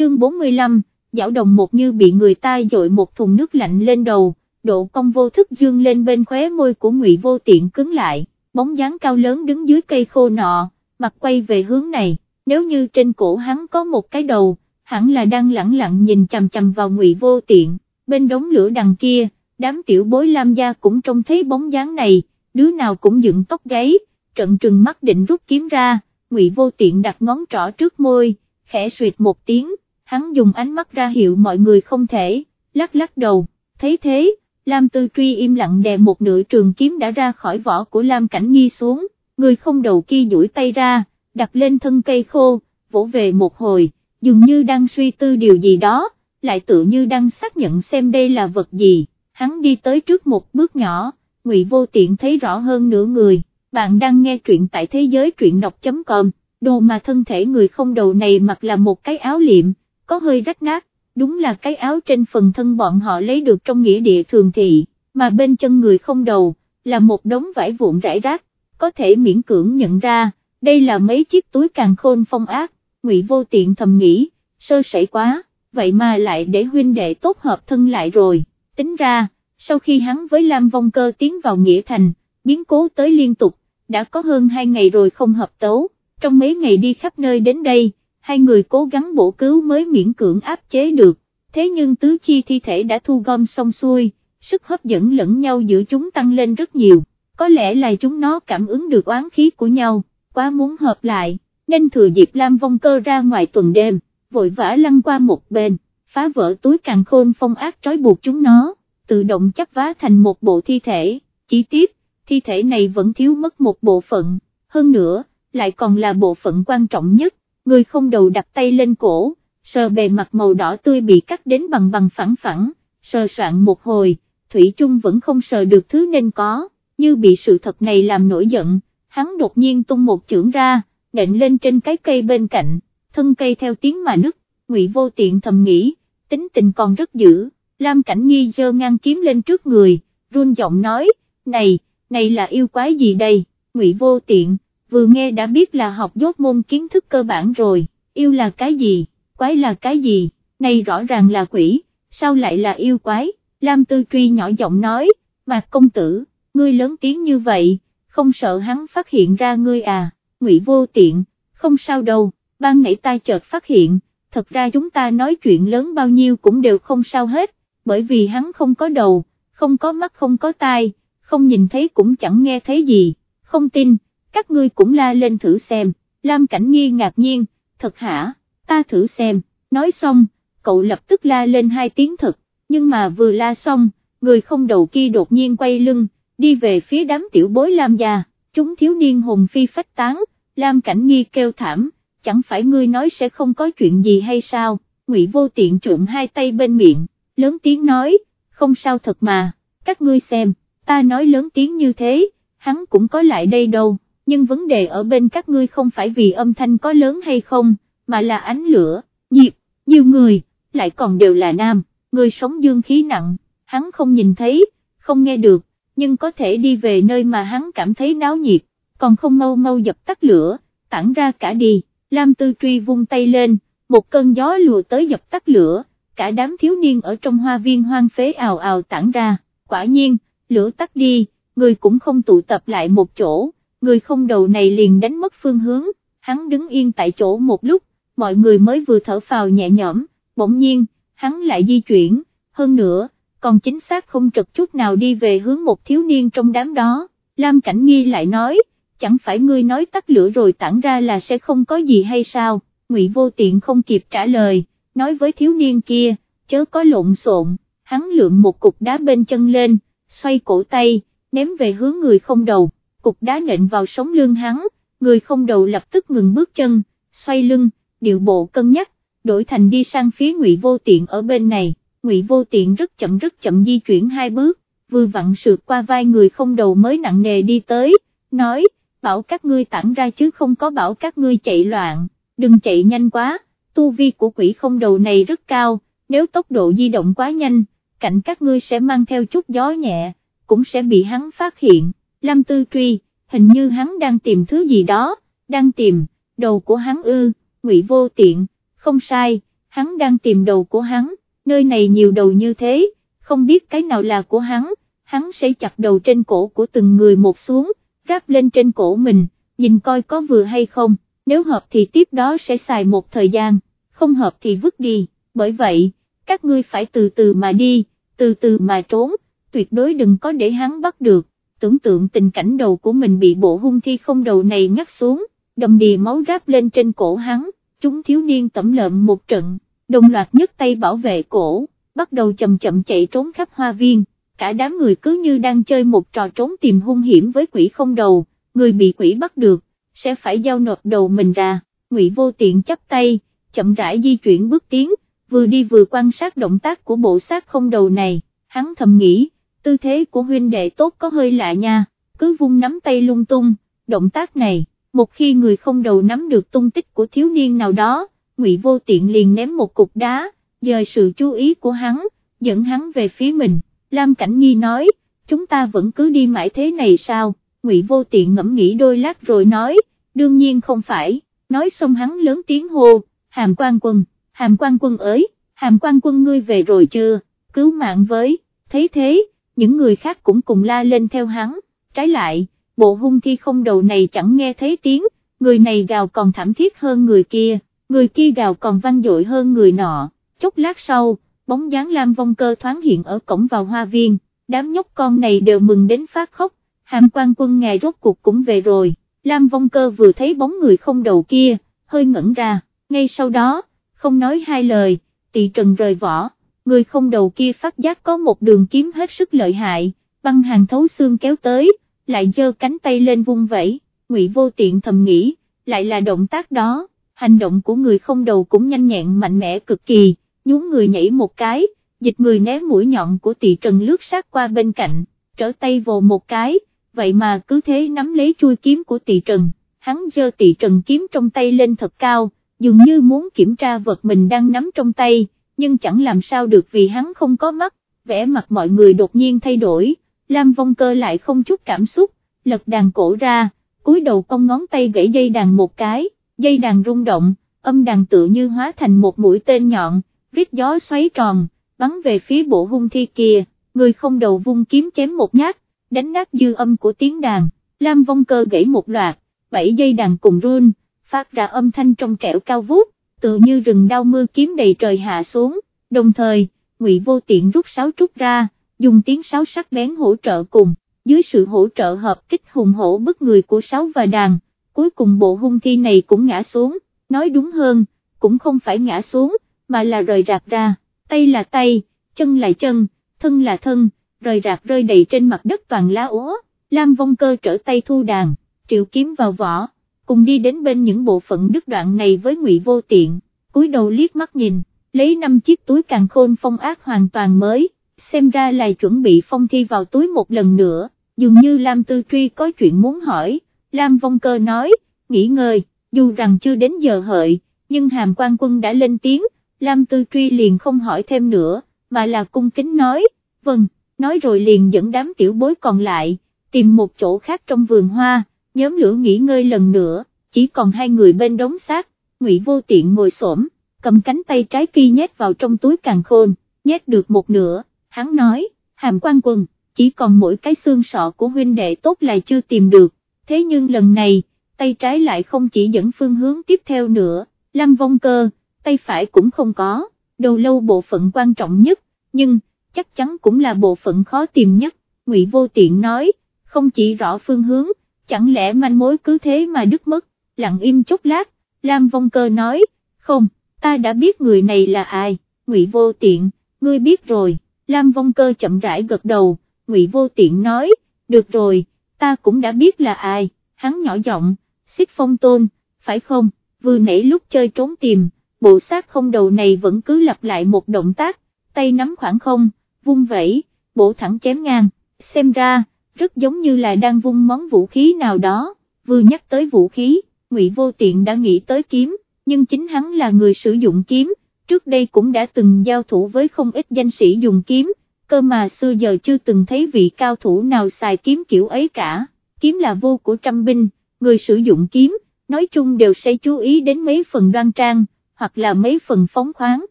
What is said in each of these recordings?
chương 45, dạo đồng một như bị người ta dội một thùng nước lạnh lên đầu, độ công vô thức dương lên bên khóe môi của ngụy vô tiện cứng lại, bóng dáng cao lớn đứng dưới cây khô nọ, mặt quay về hướng này, nếu như trên cổ hắn có một cái đầu, hẳn là đang lẳng lặng nhìn chằm chằm vào ngụy vô tiện, bên đống lửa đằng kia, đám tiểu bối lam gia cũng trông thấy bóng dáng này, đứa nào cũng dựng tóc gáy, trận trừng mắt định rút kiếm ra, ngụy vô tiện đặt ngón trỏ trước môi, khẽ suyệt một tiếng, hắn dùng ánh mắt ra hiệu mọi người không thể, lắc lắc đầu, thấy thế, Lam Tư Truy im lặng đè một nửa trường kiếm đã ra khỏi vỏ của Lam Cảnh Nghi xuống, người không đầu kia duỗi tay ra, đặt lên thân cây khô, vỗ về một hồi, dường như đang suy tư điều gì đó, lại tự như đang xác nhận xem đây là vật gì, hắn đi tới trước một bước nhỏ, Ngụy Vô Tiện thấy rõ hơn nửa người, bạn đang nghe truyện tại thế giới truyện đọc.com, đồ mà thân thể người không đầu này mặc là một cái áo liệm, có hơi rách nát, đúng là cái áo trên phần thân bọn họ lấy được trong nghĩa địa thường thị, mà bên chân người không đầu, là một đống vải vụn rải rác, có thể miễn cưỡng nhận ra, đây là mấy chiếc túi càng khôn phong ác, ngụy vô tiện thầm nghĩ, sơ sẩy quá, vậy mà lại để huynh đệ tốt hợp thân lại rồi, tính ra, sau khi hắn với Lam Vong Cơ tiến vào Nghĩa Thành, biến cố tới liên tục, đã có hơn hai ngày rồi không hợp tấu, trong mấy ngày đi khắp nơi đến đây, hai người cố gắng bổ cứu mới miễn cưỡng áp chế được, thế nhưng tứ chi thi thể đã thu gom xong xuôi, sức hấp dẫn lẫn nhau giữa chúng tăng lên rất nhiều, có lẽ là chúng nó cảm ứng được oán khí của nhau, quá muốn hợp lại, nên thừa dịp Lam Vong Cơ ra ngoài tuần đêm, vội vã lăn qua một bên, phá vỡ túi càng khôn phong ác trói buộc chúng nó, tự động chấp vá thành một bộ thi thể, chỉ tiếc, thi thể này vẫn thiếu mất một bộ phận, hơn nữa, lại còn là bộ phận quan trọng nhất, người không đầu đặt tay lên cổ, sờ bề mặt màu đỏ tươi bị cắt đến bằng bằng phẳng phẳng, sờ soạn một hồi, Thủy Trung vẫn không sờ được thứ nên có, như bị sự thật này làm nổi giận, hắn đột nhiên tung một chưởng ra, nện lên trên cái cây bên cạnh, thân cây theo tiếng mà nứt, ngụy vô tiện thầm nghĩ, tính tình còn rất dữ, Lam Cảnh Nghi giơ ngang kiếm lên trước người, run giọng nói, này, này là yêu quái gì đây, ngụy vô tiện, vừa nghe đã biết là học dốt môn kiến thức cơ bản rồi, yêu là cái gì, quái là cái gì, này rõ ràng là quỷ, sao lại là yêu quái, Lam Tư Truy nhỏ giọng nói, mà công tử, ngươi lớn tiếng như vậy, không sợ hắn phát hiện ra ngươi à, ngụy vô tiện, không sao đâu, ban nãy tai chợt phát hiện, thật ra chúng ta nói chuyện lớn bao nhiêu cũng đều không sao hết, bởi vì hắn không có đầu, không có mắt không có tai, không nhìn thấy cũng chẳng nghe thấy gì, không tin các ngươi cũng la lên thử xem, Lam Cảnh Nghi ngạc nhiên, thật hả, ta thử xem, nói xong, cậu lập tức la lên hai tiếng thật, nhưng mà vừa la xong, người không đầu kia đột nhiên quay lưng, đi về phía đám tiểu bối Lam gia, chúng thiếu niên hùng phi phách tán, Lam Cảnh Nghi kêu thảm, chẳng phải ngươi nói sẽ không có chuyện gì hay sao, Ngụy Vô Tiện trộm hai tay bên miệng, lớn tiếng nói, không sao thật mà, các ngươi xem, ta nói lớn tiếng như thế, hắn cũng có lại đây đâu nhưng vấn đề ở bên các ngươi không phải vì âm thanh có lớn hay không, mà là ánh lửa, nhiệt, nhiều người, lại còn đều là nam, người sống dương khí nặng, hắn không nhìn thấy, không nghe được, nhưng có thể đi về nơi mà hắn cảm thấy náo nhiệt, còn không mau mau dập tắt lửa, tản ra cả đi, Lam Tư Truy vung tay lên, một cơn gió lùa tới dập tắt lửa, cả đám thiếu niên ở trong hoa viên hoang phế ào ào tản ra, quả nhiên, lửa tắt đi, người cũng không tụ tập lại một chỗ người không đầu này liền đánh mất phương hướng, hắn đứng yên tại chỗ một lúc, mọi người mới vừa thở phào nhẹ nhõm, bỗng nhiên, hắn lại di chuyển, hơn nữa, còn chính xác không trật chút nào đi về hướng một thiếu niên trong đám đó, Lam Cảnh Nghi lại nói, chẳng phải ngươi nói tắt lửa rồi tản ra là sẽ không có gì hay sao, Ngụy Vô Tiện không kịp trả lời, nói với thiếu niên kia, chớ có lộn xộn, hắn lượm một cục đá bên chân lên, xoay cổ tay, ném về hướng người không đầu cục đá nện vào sống lưng hắn, người không đầu lập tức ngừng bước chân, xoay lưng, điệu bộ cân nhắc, đổi thành đi sang phía ngụy vô tiện ở bên này, ngụy vô tiện rất chậm rất chậm di chuyển hai bước, vừa vặn sượt qua vai người không đầu mới nặng nề đi tới, nói, bảo các ngươi tản ra chứ không có bảo các ngươi chạy loạn, đừng chạy nhanh quá, tu vi của quỷ không đầu này rất cao, nếu tốc độ di động quá nhanh, cạnh các ngươi sẽ mang theo chút gió nhẹ, cũng sẽ bị hắn phát hiện. Lâm Tư Truy, hình như hắn đang tìm thứ gì đó, đang tìm, đầu của hắn ư, ngụy vô tiện, không sai, hắn đang tìm đầu của hắn, nơi này nhiều đầu như thế, không biết cái nào là của hắn, hắn sẽ chặt đầu trên cổ của từng người một xuống, ráp lên trên cổ mình, nhìn coi có vừa hay không, nếu hợp thì tiếp đó sẽ xài một thời gian, không hợp thì vứt đi, bởi vậy, các ngươi phải từ từ mà đi, từ từ mà trốn, tuyệt đối đừng có để hắn bắt được, tưởng tượng tình cảnh đầu của mình bị bộ hung thi không đầu này ngắt xuống, đầm đìa máu ráp lên trên cổ hắn, chúng thiếu niên tẩm lợm một trận, đồng loạt nhấc tay bảo vệ cổ, bắt đầu chậm chậm chạy trốn khắp hoa viên, cả đám người cứ như đang chơi một trò trốn tìm hung hiểm với quỷ không đầu, người bị quỷ bắt được, sẽ phải giao nộp đầu mình ra, ngụy vô tiện chắp tay, chậm rãi di chuyển bước tiến, vừa đi vừa quan sát động tác của bộ xác không đầu này, hắn thầm nghĩ, tư thế của huynh đệ tốt có hơi lạ nha, cứ vung nắm tay lung tung, động tác này, một khi người không đầu nắm được tung tích của thiếu niên nào đó, ngụy vô tiện liền ném một cục đá, dời sự chú ý của hắn, dẫn hắn về phía mình, Lam Cảnh Nghi nói, chúng ta vẫn cứ đi mãi thế này sao, ngụy vô tiện ngẫm nghĩ đôi lát rồi nói, đương nhiên không phải, nói xong hắn lớn tiếng hô, hàm quan quân, hàm quan quân ới, hàm quan quân ngươi về rồi chưa, cứu mạng với, thấy thế, những người khác cũng cùng la lên theo hắn, trái lại, bộ hung thi không đầu này chẳng nghe thấy tiếng, người này gào còn thảm thiết hơn người kia, người kia gào còn vang dội hơn người nọ, chốc lát sau, bóng dáng Lam Vong Cơ thoáng hiện ở cổng vào hoa viên, đám nhóc con này đều mừng đến phát khóc, hàm quan quân ngài rốt cuộc cũng về rồi, Lam Vong Cơ vừa thấy bóng người không đầu kia, hơi ngẩn ra, ngay sau đó, không nói hai lời, tỳ trần rời vỏ, người không đầu kia phát giác có một đường kiếm hết sức lợi hại, băng hàng thấu xương kéo tới, lại giơ cánh tay lên vung vẫy, ngụy vô tiện thầm nghĩ, lại là động tác đó, hành động của người không đầu cũng nhanh nhẹn mạnh mẽ cực kỳ, nhún người nhảy một cái, dịch người né mũi nhọn của tỷ trần lướt sát qua bên cạnh, trở tay vồ một cái, vậy mà cứ thế nắm lấy chui kiếm của tỷ trần, hắn giơ tỷ trần kiếm trong tay lên thật cao, dường như muốn kiểm tra vật mình đang nắm trong tay, nhưng chẳng làm sao được vì hắn không có mắt, vẻ mặt mọi người đột nhiên thay đổi, Lam Vong Cơ lại không chút cảm xúc, lật đàn cổ ra, cúi đầu cong ngón tay gãy dây đàn một cái, dây đàn rung động, âm đàn tự như hóa thành một mũi tên nhọn, rít gió xoáy tròn, bắn về phía bộ hung thi kia, người không đầu vung kiếm chém một nhát, đánh nát dư âm của tiếng đàn, Lam Vong Cơ gãy một loạt, bảy dây đàn cùng run, phát ra âm thanh trong trẻo cao vút, tự như rừng đau mưa kiếm đầy trời hạ xuống, đồng thời, Ngụy Vô Tiện rút sáo trúc ra, dùng tiếng sáo sắc bén hỗ trợ cùng, dưới sự hỗ trợ hợp kích hùng hổ bức người của sáo và đàn, cuối cùng bộ hung thi này cũng ngã xuống, nói đúng hơn, cũng không phải ngã xuống, mà là rời rạc ra, tay là tay, chân là chân, thân là thân, rời rạc rơi đầy trên mặt đất toàn lá úa, Lam Vong Cơ trở tay thu đàn, triệu kiếm vào vỏ, cùng đi đến bên những bộ phận đứt đoạn này với ngụy vô tiện, cúi đầu liếc mắt nhìn, lấy năm chiếc túi càng khôn phong ác hoàn toàn mới, xem ra là chuẩn bị phong thi vào túi một lần nữa, dường như Lam Tư Truy có chuyện muốn hỏi, Lam Vong Cơ nói, nghỉ ngơi, dù rằng chưa đến giờ hợi, nhưng hàm quan quân đã lên tiếng, Lam Tư Truy liền không hỏi thêm nữa, mà là cung kính nói, vâng, nói rồi liền dẫn đám tiểu bối còn lại, tìm một chỗ khác trong vườn hoa, nhóm lửa nghỉ ngơi lần nữa, chỉ còn hai người bên đống xác, Ngụy Vô Tiện ngồi xổm, cầm cánh tay trái kia nhét vào trong túi càng khôn, nhét được một nửa, hắn nói, hàm quan quân, chỉ còn mỗi cái xương sọ của huynh đệ tốt là chưa tìm được, thế nhưng lần này, tay trái lại không chỉ dẫn phương hướng tiếp theo nữa, Lâm Vong Cơ, tay phải cũng không có, đầu lâu bộ phận quan trọng nhất, nhưng, chắc chắn cũng là bộ phận khó tìm nhất, Ngụy Vô Tiện nói, không chỉ rõ phương hướng, chẳng lẽ manh mối cứ thế mà đứt mất, lặng im chốc lát, Lam Vong Cơ nói, không, ta đã biết người này là ai, Ngụy Vô Tiện, ngươi biết rồi, Lam Vong Cơ chậm rãi gật đầu, Ngụy Vô Tiện nói, được rồi, ta cũng đã biết là ai, hắn nhỏ giọng, xích phong tôn, phải không, vừa nãy lúc chơi trốn tìm, bộ xác không đầu này vẫn cứ lặp lại một động tác, tay nắm khoảng không, vung vẩy, bổ thẳng chém ngang, xem ra, rất giống như là đang vung món vũ khí nào đó, vừa nhắc tới vũ khí, Ngụy Vô Tiện đã nghĩ tới kiếm, nhưng chính hắn là người sử dụng kiếm, trước đây cũng đã từng giao thủ với không ít danh sĩ dùng kiếm, cơ mà xưa giờ chưa từng thấy vị cao thủ nào xài kiếm kiểu ấy cả, kiếm là vô của trăm binh, người sử dụng kiếm, nói chung đều sẽ chú ý đến mấy phần đoan trang, hoặc là mấy phần phóng khoáng,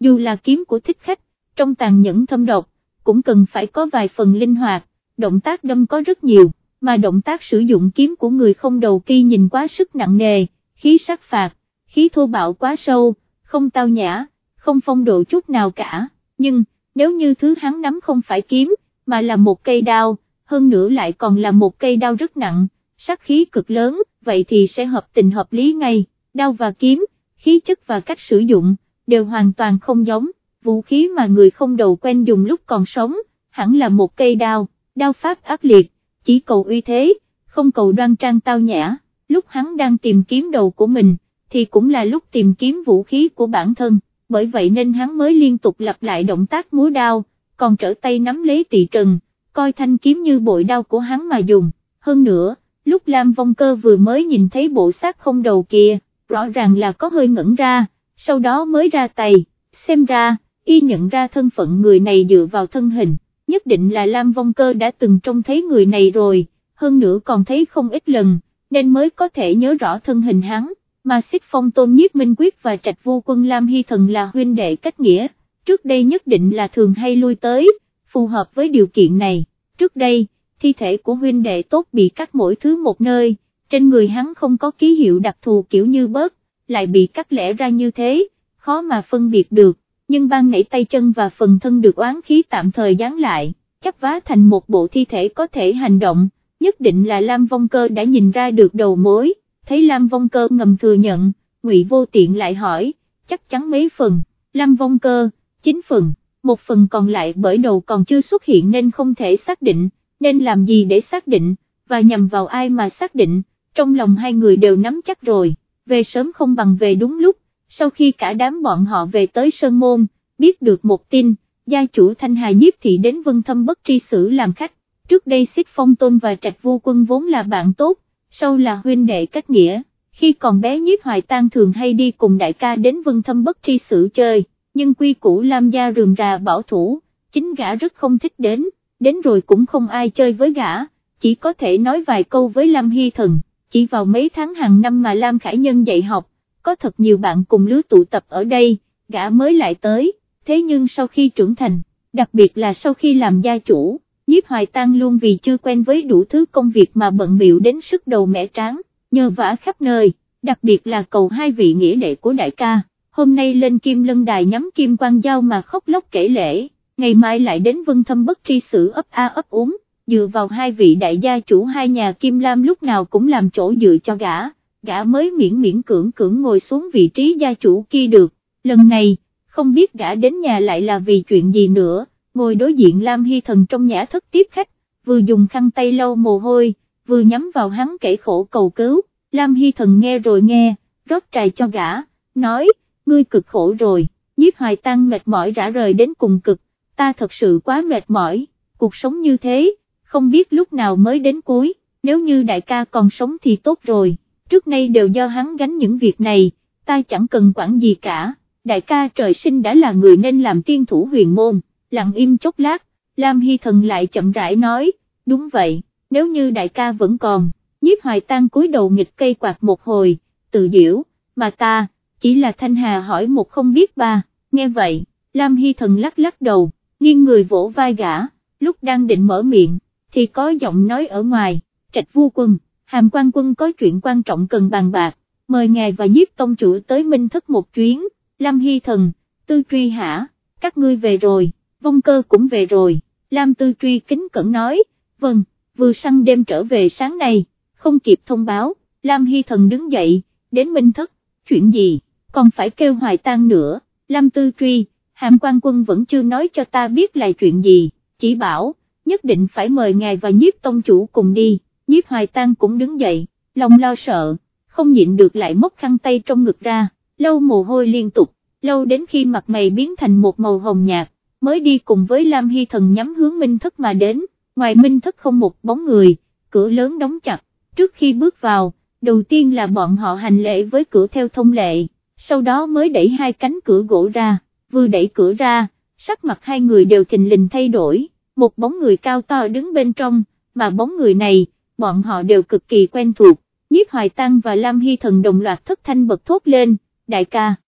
dù là kiếm của thích khách, trong tàn nhẫn thâm độc, cũng cần phải có vài phần linh hoạt, động tác đâm có rất nhiều, mà động tác sử dụng kiếm của người không đầu kia nhìn quá sức nặng nề, khí sắc phạt, khí thô bạo quá sâu, không tao nhã, không phong độ chút nào cả, nhưng, nếu như thứ hắn nắm không phải kiếm, mà là một cây đao, hơn nữa lại còn là một cây đao rất nặng, sắc khí cực lớn, vậy thì sẽ hợp tình hợp lý ngay, đao và kiếm, khí chất và cách sử dụng, đều hoàn toàn không giống, vũ khí mà người không đầu quen dùng lúc còn sống, hẳn là một cây đao, đao pháp ác liệt, chỉ cầu uy thế, không cầu đoan trang tao nhã, lúc hắn đang tìm kiếm đầu của mình, thì cũng là lúc tìm kiếm vũ khí của bản thân, bởi vậy nên hắn mới liên tục lặp lại động tác múa đao, còn trở tay nắm lấy tỳ trần, coi thanh kiếm như bội đao của hắn mà dùng, hơn nữa, lúc Lam Vong Cơ vừa mới nhìn thấy bộ xác không đầu kia, rõ ràng là có hơi ngẩn ra, sau đó mới ra tay, xem ra, y nhận ra thân phận người này dựa vào thân hình, nhất định là Lam Vong Cơ đã từng trông thấy người này rồi, hơn nữa còn thấy không ít lần, nên mới có thể nhớ rõ thân hình hắn, mà xích phong tôn nhiếp minh quyết và trạch vô quân Lam Hy Thần là huynh đệ cách nghĩa, trước đây nhất định là thường hay lui tới, phù hợp với điều kiện này, trước đây, thi thể của huynh đệ tốt bị cắt mỗi thứ một nơi, trên người hắn không có ký hiệu đặc thù kiểu như bớt, lại bị cắt lẻ ra như thế, khó mà phân biệt được, nhưng ban nảy tay chân và phần thân được oán khí tạm thời dán lại, chấp vá thành một bộ thi thể có thể hành động, nhất định là Lam Vong Cơ đã nhìn ra được đầu mối, thấy Lam Vong Cơ ngầm thừa nhận, Ngụy Vô Tiện lại hỏi, chắc chắn mấy phần, Lam Vong Cơ, 9 phần, một phần còn lại bởi đầu còn chưa xuất hiện nên không thể xác định, nên làm gì để xác định, và nhằm vào ai mà xác định, trong lòng hai người đều nắm chắc rồi, về sớm không bằng về đúng lúc, sau khi cả đám bọn họ về tới Sơn Môn, biết được một tin, gia chủ Thanh Hà Nhiếp Thị đến Vân Thâm Bất Tri Sử làm khách, trước đây xích phong tôn và trạch Vu quân vốn là bạn tốt, sau là huynh đệ cách nghĩa, khi còn bé Nhiếp Hoài Tăng thường hay đi cùng đại ca đến Vân Thâm Bất Tri Sử chơi, nhưng quy củ Lam gia rườm rà bảo thủ, chính gã rất không thích đến, đến rồi cũng không ai chơi với gã, chỉ có thể nói vài câu với Lam Hy Thần, chỉ vào mấy tháng hàng năm mà Lam Khải Nhân dạy học, có thật nhiều bạn cùng lứa tụ tập ở đây, gã mới lại tới, thế nhưng sau khi trưởng thành, đặc biệt là sau khi làm gia chủ, nhiếp hoài tăng luôn vì chưa quen với đủ thứ công việc mà bận biệu đến sức đầu mẻ tráng, nhờ vả khắp nơi, đặc biệt là cầu hai vị nghĩa đệ của đại ca, hôm nay lên kim lân đài nhắm kim quan giao mà khóc lóc kể lễ, ngày mai lại đến vân thâm bất tri sử ấp a ấp úng, dựa vào hai vị đại gia chủ hai nhà kim lam lúc nào cũng làm chỗ dựa cho gã gã mới miễn miễn cưỡng cưỡng ngồi xuống vị trí gia chủ kia được, lần này, không biết gã đến nhà lại là vì chuyện gì nữa, ngồi đối diện Lam Hy Thần trong nhã thất tiếp khách, vừa dùng khăn tay lau mồ hôi, vừa nhắm vào hắn kể khổ cầu cứu, Lam Hy Thần nghe rồi nghe, rót trà cho gã, nói, ngươi cực khổ rồi, nhiếp hoài tăng mệt mỏi rã rời đến cùng cực, ta thật sự quá mệt mỏi, cuộc sống như thế, không biết lúc nào mới đến cuối, nếu như đại ca còn sống thì tốt rồi trước nay đều do hắn gánh những việc này, ta chẳng cần quản gì cả, đại ca trời sinh đã là người nên làm tiên thủ huyền môn, lặng im chốc lát, Lam Hy Thần lại chậm rãi nói, đúng vậy, nếu như đại ca vẫn còn, nhiếp hoài tăng cúi đầu nghịch cây quạt một hồi, tự diễu, mà ta, chỉ là Thanh Hà hỏi một không biết ba, nghe vậy, Lam Hy Thần lắc lắc đầu, nghiêng người vỗ vai gã, lúc đang định mở miệng, thì có giọng nói ở ngoài, trạch vu quân hàm quan quân có chuyện quan trọng cần bàn bạc, mời ngài và nhiếp tông chủ tới Minh Thất một chuyến, Lam Hy Thần, Tư Truy hả, các ngươi về rồi, vong cơ cũng về rồi, Lam Tư Truy kính cẩn nói, vâng, vừa săn đêm trở về sáng nay, không kịp thông báo, Lam Hy Thần đứng dậy, đến Minh Thất, chuyện gì, còn phải kêu hoài tan nữa, Lam Tư Truy, hàm quan quân vẫn chưa nói cho ta biết là chuyện gì, chỉ bảo, nhất định phải mời ngài và nhiếp tông chủ cùng đi nhiếp hoài tang cũng đứng dậy, lòng lo sợ, không nhịn được lại móc khăn tay trong ngực ra, lâu mồ hôi liên tục, lâu đến khi mặt mày biến thành một màu hồng nhạt, mới đi cùng với Lam Hy Thần nhắm hướng Minh Thất mà đến, ngoài Minh Thất không một bóng người, cửa lớn đóng chặt, trước khi bước vào, đầu tiên là bọn họ hành lễ với cửa theo thông lệ, sau đó mới đẩy hai cánh cửa gỗ ra, vừa đẩy cửa ra, sắc mặt hai người đều thình lình thay đổi, một bóng người cao to đứng bên trong, mà bóng người này, bọn họ đều cực kỳ quen thuộc, nhiếp hoài tăng và Lam Hy Thần đồng loạt thất thanh bật thốt lên, đại ca.